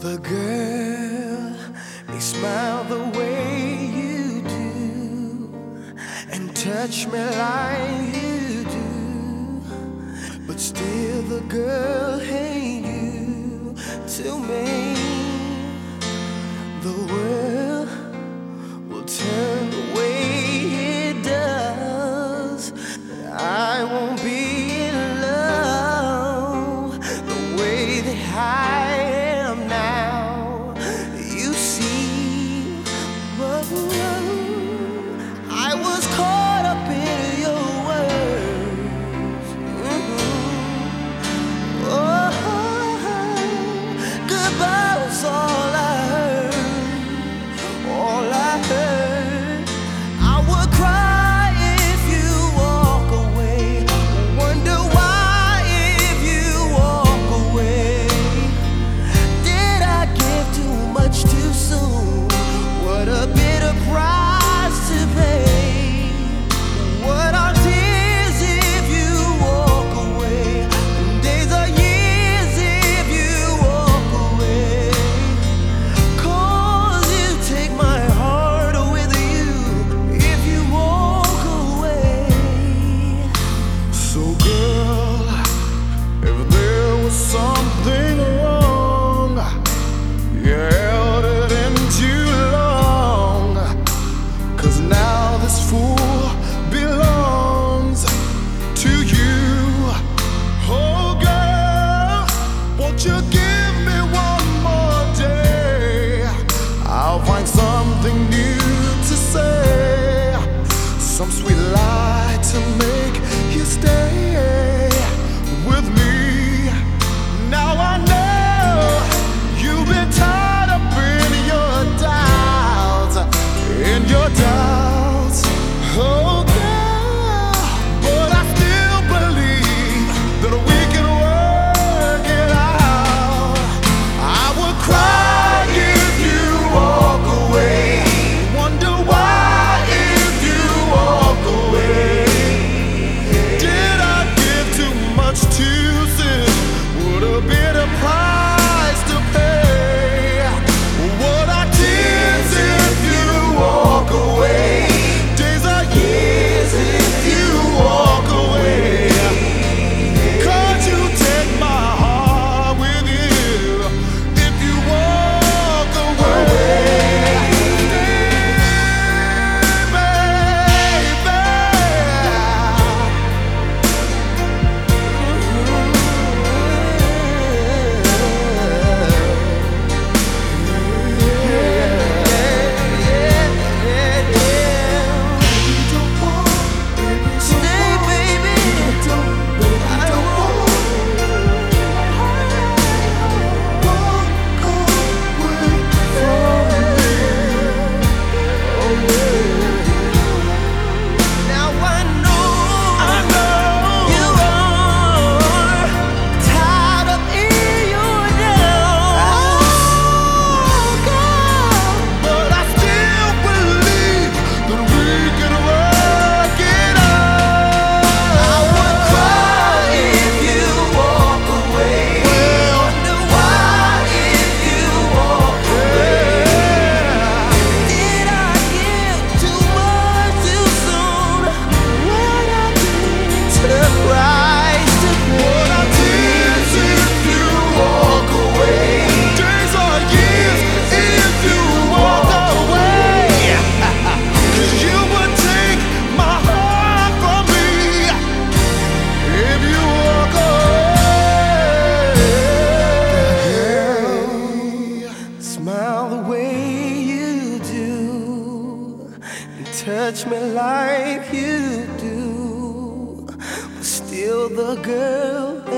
The girl may smile the way you do and touch me like you do, but still the girl ain't you to me. The world. fool belongs to you. Oh, girl, won't you give me one more day? I'll find something new to say, some sweet lie to make you stay. the girl